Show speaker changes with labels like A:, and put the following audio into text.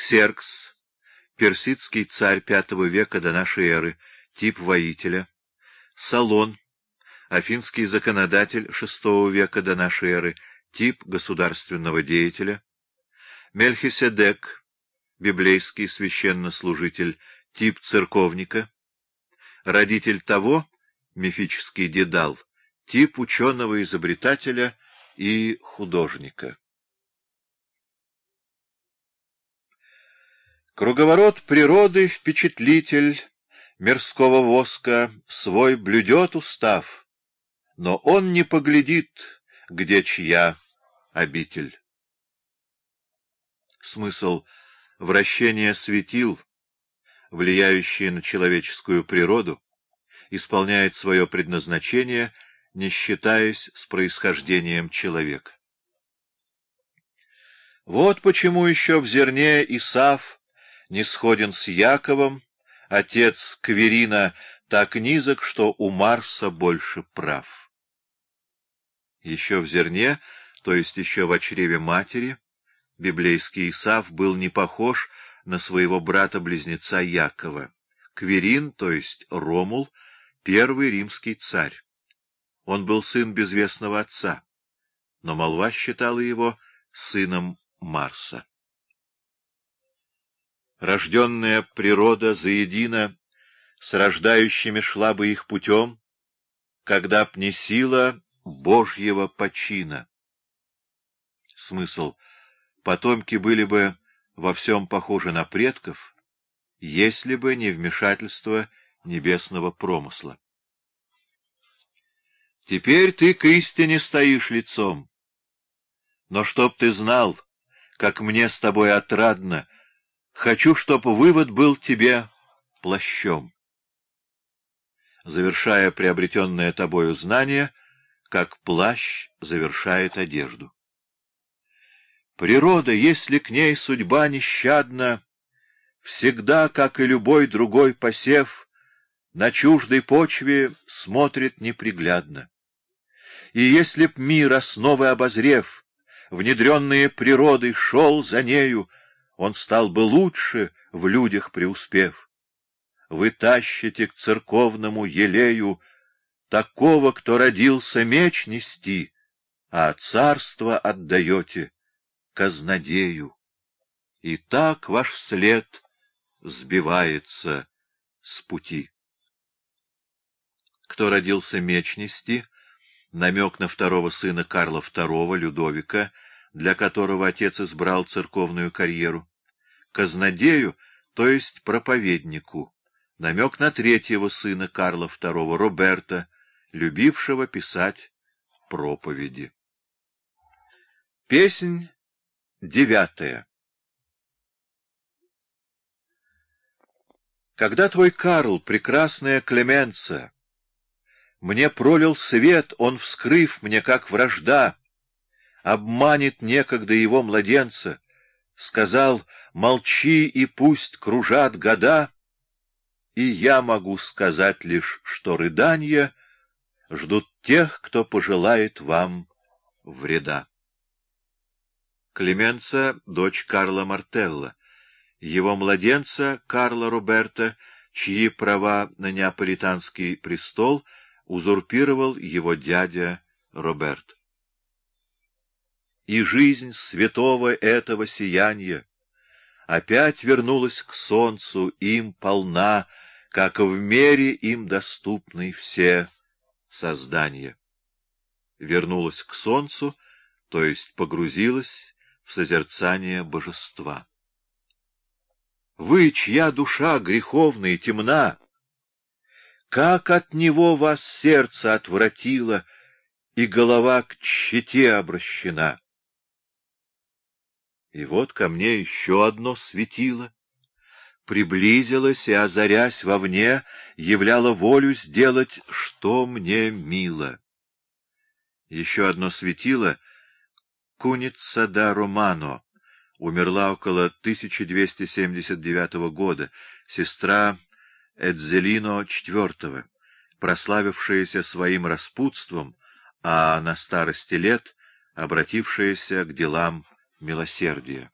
A: Ксеркс, персидский царь V века до нашей эры, тип воителя. Салон, афинский законодатель VI века до нашей эры, тип государственного деятеля. Мельхиседек, библейский священнослужитель, тип церковника. Родитель того, мифический Дедал, тип ученого-изобретателя и художника. Круговорот природы впечатлитель мирского воска свой блюдет устав, но он не поглядит, где чья обитель. Смысл вращения светил, влияющие на человеческую природу, исполняет свое предназначение, не считаясь с происхождением человека. Вот почему еще в зерне Исав не сходен с Яковом, отец Кверина так низок, что у Марса больше прав. Еще в зерне, то есть еще в чреве матери, библейский Исав был не похож на своего брата-близнеца Якова. Кверин, то есть Ромул, первый римский царь. Он был сын безвестного отца, но молва считала его сыном Марса. Рожденная природа заедино с рождающими шла бы их путем, когда б не сила Божьего почина. Смысл — потомки были бы во всем похожи на предков, если бы не вмешательство небесного промысла. Теперь ты к истине стоишь лицом. Но чтоб ты знал, как мне с тобой отрадно, хочу, чтоб вывод был тебе плащом. Завершая приобретенное тобою знание, как плащ завершает одежду. Природа, если к ней судьба нещадна, всегда, как и любой другой посев, на чуждой почве смотрит неприглядно. И если б мир, основы обозрев, внедренные природой, шел за нею, он стал бы лучше, в людях преуспев. Вы тащите к церковному елею такого, кто родился меч нести, а царство отдаете казнодею. И так ваш след сбивается с пути кто родился меч нести, намек на второго сына Карла II, Людовика, для которого отец избрал церковную карьеру, казнодею, то есть проповеднику, намек на третьего сына Карла II, Роберта, любившего писать проповеди. Песнь девятая Когда твой Карл, прекрасная Клеменция, мне пролил свет, он, вскрыв мне, как вражда, обманет некогда его младенца, сказал, молчи и пусть кружат года, и я могу сказать лишь, что рыдания ждут тех, кто пожелает вам вреда. Клеменца — дочь Карла Мартелла, его младенца Карла Роберта, чьи права на неаполитанский престол — узурпировал его дядя Роберт. И жизнь святого этого сияния опять вернулась к солнцу, им полна, как в мере им доступны все создания. Вернулась к солнцу, то есть погрузилась в созерцание божества. Вы, чья душа греховная и темна, как от него вас сердце отвратило, и голова к чете обращена. И вот ко мне еще одно светило. Приблизилась и, озарясь вовне, являла волю сделать, что мне мило. Еще одно светило — Куница да Романо, умерла около 1279 года, сестра Эдзелино IV, прославившаяся своим распутством, а на старости лет обратившаяся к делам милосердия.